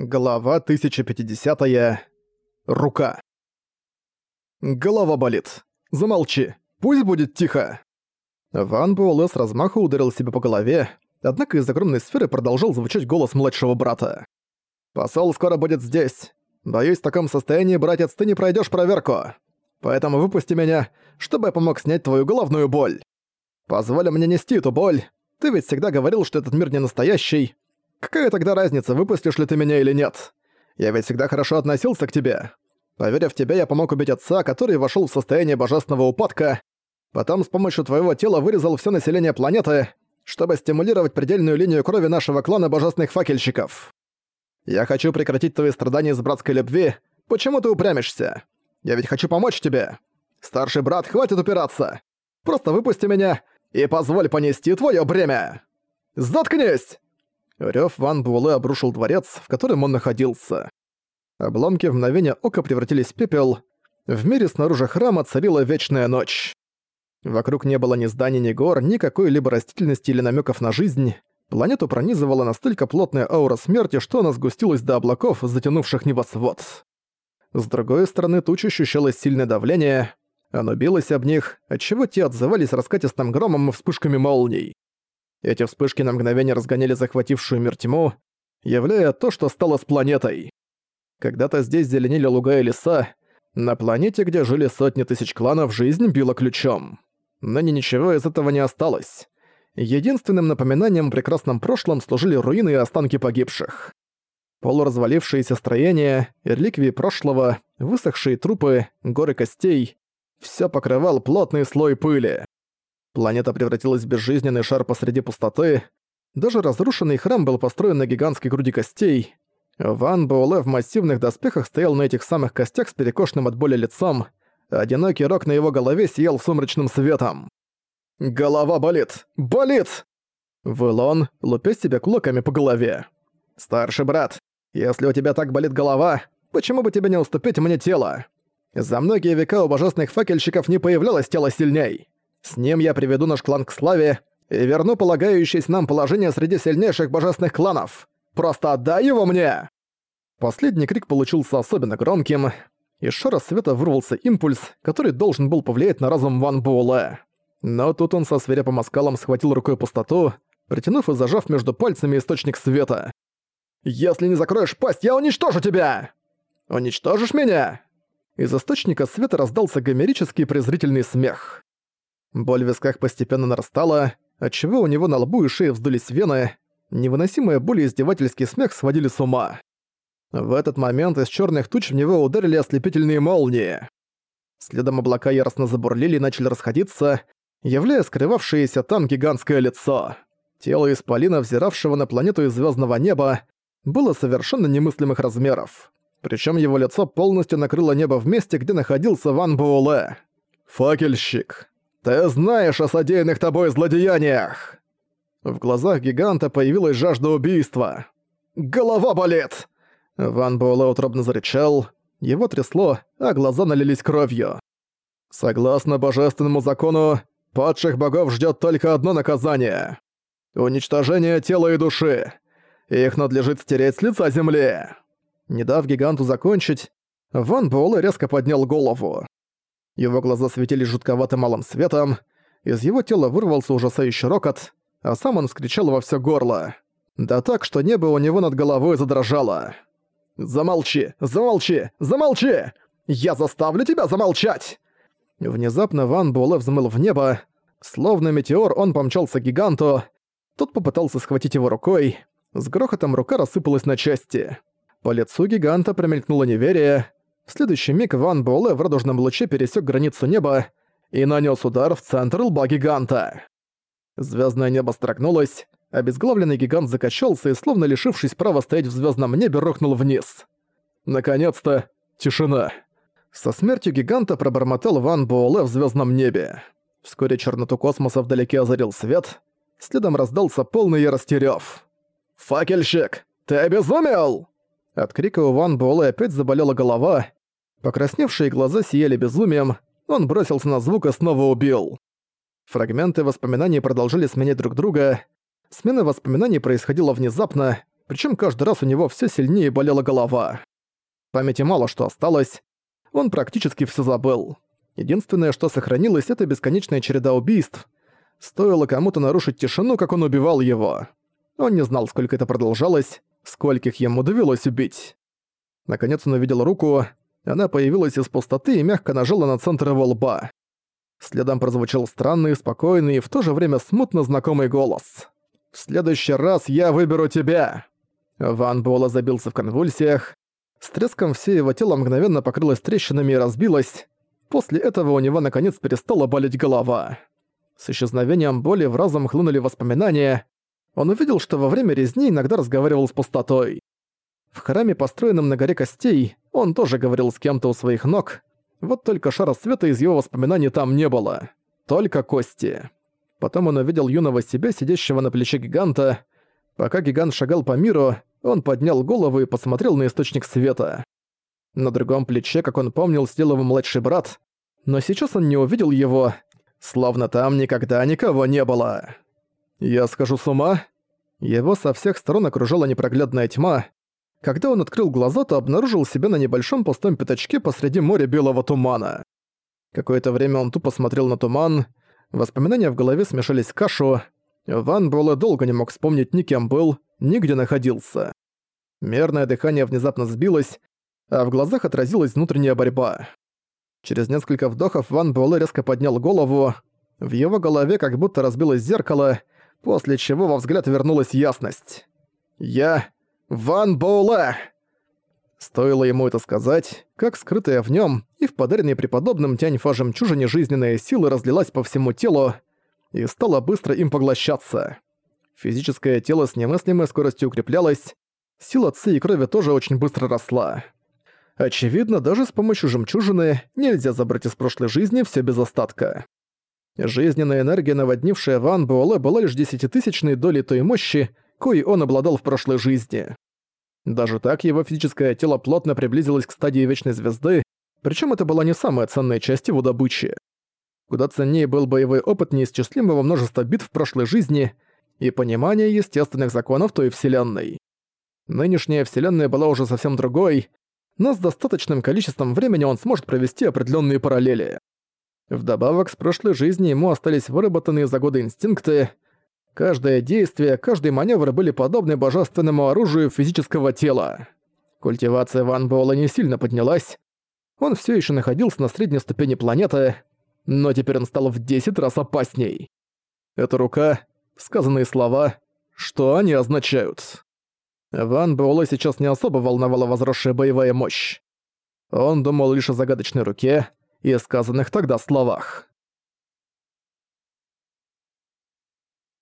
Глава 1050. -я. Рука. Голова болит. Замолчи. Пусть будет тихо. Ван Буэлэ с размаху ударил себя по голове, однако из огромной сферы продолжал звучать голос младшего брата. «Посол скоро будет здесь. Боюсь, в таком состоянии, братец, ты не пройдешь проверку. Поэтому выпусти меня, чтобы я помог снять твою головную боль. Позволь мне нести эту боль. Ты ведь всегда говорил, что этот мир не настоящий, Какая тогда разница, выпустишь ли ты меня или нет? Я ведь всегда хорошо относился к тебе. Поверив в тебя, я помог убить отца, который вошел в состояние божественного упадка. Потом с помощью твоего тела вырезал все население планеты, чтобы стимулировать предельную линию крови нашего клана божественных факельщиков. Я хочу прекратить твои страдания из братской любви. Почему ты упрямишься? Я ведь хочу помочь тебе. Старший брат, хватит упираться. Просто выпусти меня и позволь понести твое бремя. Заткнись! Рёв Ван Буэлэ обрушил дворец, в котором он находился. Обломки в мгновение ока превратились в пепел. В мире снаружи храма царила вечная ночь. Вокруг не было ни зданий, ни гор, ни какой-либо растительности или намеков на жизнь. Планету пронизывала настолько плотная аура смерти, что она сгустилась до облаков, затянувших небосвод. С другой стороны, туч ощущалось сильное давление. Оно билось об них, отчего те отзывались раскатистым громом и вспышками молний. Эти вспышки на мгновение разгоняли захватившую мир тьму, являя то, что стало с планетой. Когда-то здесь зеленели луга и леса, на планете, где жили сотни тысяч кланов, жизнь била ключом. Но ни ничего из этого не осталось. Единственным напоминанием о прекрасном прошлом служили руины и останки погибших. Полуразвалившиеся строения, реликвии прошлого, высохшие трупы, горы костей — всё покрывал плотный слой пыли. Планета превратилась в безжизненный шар посреди пустоты. Даже разрушенный храм был построен на гигантской груди костей. Ван Буэлэ в массивных доспехах стоял на этих самых костях с перекошенным от боли лицом. Одинокий рог на его голове сиял сумрачным светом. «Голова болит! Болит!» Выл он, лупя себя кулаками по голове. «Старший брат, если у тебя так болит голова, почему бы тебе не уступить мне тело? За многие века у божественных факельщиков не появлялось тело сильней. С ним я приведу наш клан к славе и верну полагающееся нам положение среди сильнейших божественных кланов. Просто отдай его мне!» Последний крик получился особенно громким. Из шара света вырвался импульс, который должен был повлиять на разум Ван Буэлэ. Но тут он со свирепым оскалом схватил рукой пустоту, притянув и зажав между пальцами источник света. «Если не закроешь пасть, я уничтожу тебя!» «Уничтожишь меня?» Из источника света раздался гомерический презрительный смех. Боль в висках постепенно нарастала, отчего у него на лбу и шее вздулись вены, невыносимая боль и издевательский смех сводили с ума. В этот момент из черных туч в него ударили ослепительные молнии. Следом облака яростно забурлили и начали расходиться, являя скрывавшееся там гигантское лицо. Тело исполина, взиравшего на планету из звездного неба, было совершенно немыслимых размеров. Причем его лицо полностью накрыло небо в месте, где находился Ван Буэлэ. «Факельщик», «Ты знаешь о содеянных тобой злодеяниях!» В глазах гиганта появилась жажда убийства. «Голова болит!» Ван Буэлэ утробно зарычал. Его трясло, а глаза налились кровью. «Согласно божественному закону, падших богов ждет только одно наказание — уничтожение тела и души. Их надлежит стереть с лица земли». Не дав гиганту закончить, Ван Буэлэ резко поднял голову. Его глаза светились жутковатым малым светом, из его тела вырвался ужасающий рокот, а сам он вскричал во всё горло. Да так, что небо у него над головой задрожало. «Замолчи! Замолчи! Замолчи! Я заставлю тебя замолчать!» Внезапно Ван Буэлэ взмыл в небо. Словно метеор он помчался к гиганту. Тот попытался схватить его рукой. С грохотом рука рассыпалась на части. По лицу гиганта промелькнуло неверие. В следующий миг Ван Буэлэ в радужном луче пересек границу неба и нанес удар в центр лба гиганта. Звездное небо строгнулось, обезглавленный гигант закачался и, словно лишившись права стоять в звездном небе, рухнул вниз. Наконец-то тишина. Со смертью гиганта пробормотал Ван Буэлэ в звездном небе. Вскоре черноту космоса вдалеке озарил свет, следом раздался полный ярости. «Факельщик, ты обезумел!» От крика у Ван Буэлэ опять заболела голова, Покрасневшие глаза сияли безумием, он бросился на звук и снова убил. Фрагменты воспоминаний продолжили сменять друг друга. Смена воспоминаний происходила внезапно, причем каждый раз у него все сильнее болела голова. Памяти мало что осталось, он практически все забыл. Единственное, что сохранилось, это бесконечная череда убийств. Стоило кому-то нарушить тишину, как он убивал его. Он не знал, сколько это продолжалось, скольких ему довелось убить. Наконец он увидел руку, она появилась из пустоты и мягко нажала на центр его лба. Следом прозвучал странный, спокойный и в то же время смутно знакомый голос. «В следующий раз я выберу тебя!» Ван Буэлла забился в конвульсиях. С треском все его тело мгновенно покрылось трещинами и разбилось. После этого у него наконец перестала болеть голова. С исчезновением боли в разум хлынули воспоминания. Он увидел, что во время резни иногда разговаривал с пустотой. В храме, построенном на горе костей, он тоже говорил с кем-то у своих ног, вот только шара света из его воспоминаний там не было. Только кости. Потом он увидел юного себя, сидящего на плече гиганта. Пока гигант шагал по миру, он поднял голову и посмотрел на источник света. На другом плече, как он помнил, сидел его младший брат, но сейчас он не увидел его, словно там никогда никого не было. Я схожу с ума? Его со всех сторон окружала непроглядная тьма, когда он открыл глаза, то обнаружил себя на небольшом пустом пятачке посреди моря белого тумана. Какое-то время он тупо смотрел на туман, воспоминания в голове смешались в кашу, Ван Буэлэ долго не мог вспомнить ни кем был, ни где находился. Мерное дыхание внезапно сбилось, а в глазах отразилась внутренняя борьба. Через несколько вдохов Ван Буэлэ резко поднял голову, в его голове как будто разбилось зеркало, после чего во взгляд вернулась ясность. «Я Ван Боула!» Стоило ему это сказать, как скрытая в нем и в подаренной преподобным Тяньфа жемчужине жизненная сила разлилась по всему телу и стала быстро им поглощаться. Физическое тело с немыслимой скоростью укреплялось, сила ци и крови тоже очень быстро росла. Очевидно, даже с помощью жемчужины нельзя забрать из прошлой жизни все без остатка. Жизненная энергия, наводнившая Ван Буэлэ, была лишь десятитысячной долей той мощи, коей он обладал в прошлой жизни. Даже так его физическое тело плотно приблизилось к стадии Вечной Звезды, причем это была не самая ценная часть его добычи. Куда ценнее был боевой опыт неисчислимого множества битв в прошлой жизни и понимание естественных законов той вселенной. Нынешняя вселенная была уже совсем другой, но с достаточным количеством времени он сможет провести определенные параллели. Вдобавок, с прошлой жизни ему остались выработанные за годы инстинкты — Каждое действие, каждый маневр были подобны божественному оружию физического тела. Культивация Ван Буэлла не сильно поднялась. Он все еще находился на средней ступени планеты, но теперь он стал в 10 раз опасней. Эта рука, сказанные слова, что они означают? Ван Буэлла сейчас не особо волновала возросшая боевая мощь. Он думал лишь о загадочной руке и сказанных тогда словах.